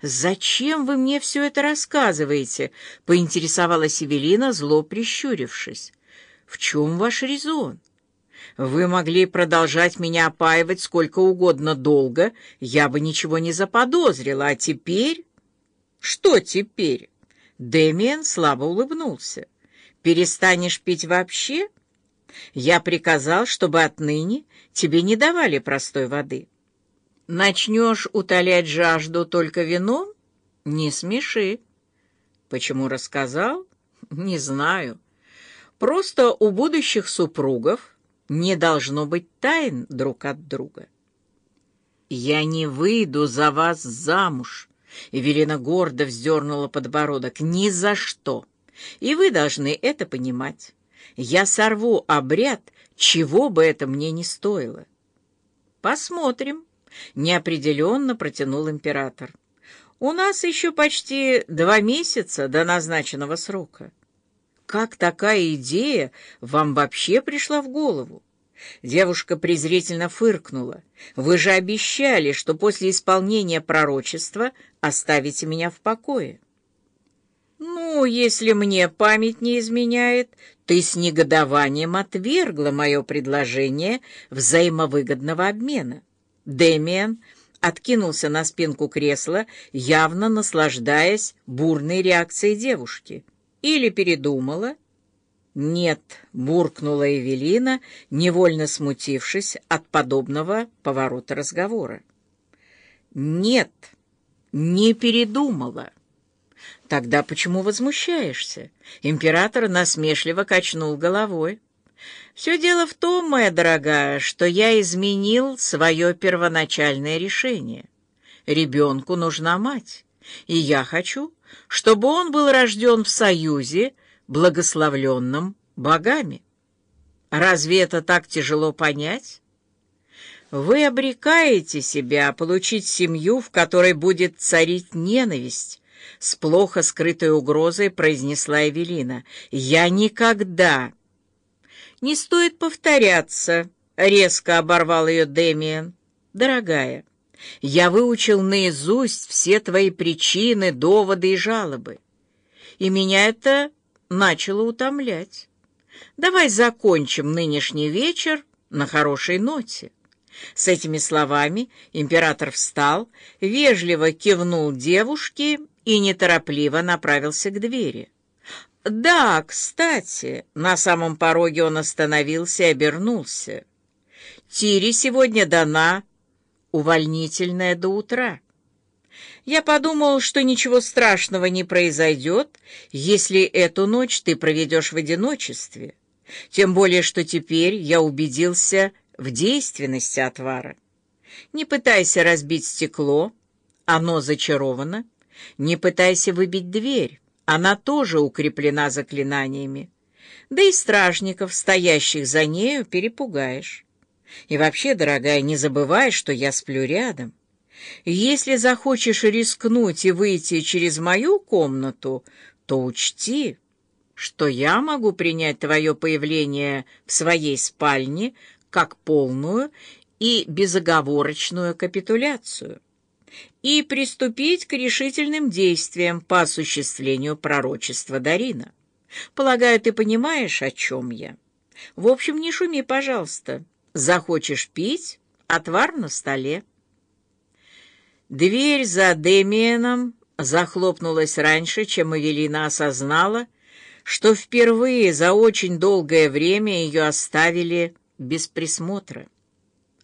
«Зачем вы мне все это рассказываете?» — поинтересовалась Эвелина, зло прищурившись. «В чем ваш резон? Вы могли продолжать меня опаивать сколько угодно долго, я бы ничего не заподозрила, а теперь...» «Что теперь?» Дэмиен слабо улыбнулся. «Перестанешь пить вообще? Я приказал, чтобы отныне тебе не давали простой воды». Начнешь утолять жажду только вином? Не смеши. Почему рассказал? Не знаю. Просто у будущих супругов не должно быть тайн друг от друга. Я не выйду за вас замуж. Эвелина гордо вздернула подбородок. Ни за что. И вы должны это понимать. Я сорву обряд, чего бы это мне ни стоило. Посмотрим. Неопределенно протянул император. «У нас еще почти два месяца до назначенного срока. Как такая идея вам вообще пришла в голову?» Девушка презрительно фыркнула. «Вы же обещали, что после исполнения пророчества оставите меня в покое». «Ну, если мне память не изменяет, ты с негодованием отвергла мое предложение взаимовыгодного обмена. Дэмиан откинулся на спинку кресла, явно наслаждаясь бурной реакцией девушки. Или передумала? «Нет», — буркнула Эвелина, невольно смутившись от подобного поворота разговора. «Нет, не передумала». «Тогда почему возмущаешься?» Император насмешливо качнул головой. Все дело в том, моя дорогая, что я изменил свое первоначальное решение. Ребенку нужна мать, и я хочу, чтобы он был рожден в союзе, благословленном богами. Разве это так тяжело понять? Вы обрекаете себя получить семью, в которой будет царить ненависть, с плохо скрытой угрозой произнесла Эвелина. «Я никогда «Не стоит повторяться», — резко оборвал ее Демиан. «Дорогая, я выучил наизусть все твои причины, доводы и жалобы, и меня это начало утомлять. Давай закончим нынешний вечер на хорошей ноте». С этими словами император встал, вежливо кивнул девушке и неторопливо направился к двери. «Да, кстати», — на самом пороге он остановился и обернулся. «Тире сегодня дана увольнительная до утра. Я подумал, что ничего страшного не произойдет, если эту ночь ты проведешь в одиночестве, тем более, что теперь я убедился в действенности отвара. Не пытайся разбить стекло, оно зачаровано, не пытайся выбить дверь». Она тоже укреплена заклинаниями. Да и стражников, стоящих за нею, перепугаешь. И вообще, дорогая, не забывай, что я сплю рядом. Если захочешь рискнуть и выйти через мою комнату, то учти, что я могу принять твое появление в своей спальне как полную и безоговорочную капитуляцию и приступить к решительным действиям по осуществлению пророчества Дарина. Полагаю, ты понимаешь, о чем я. В общем, не шуми, пожалуйста. Захочешь пить — отвар на столе. Дверь за Демиеном захлопнулась раньше, чем Эвелина осознала, что впервые за очень долгое время ее оставили без присмотра.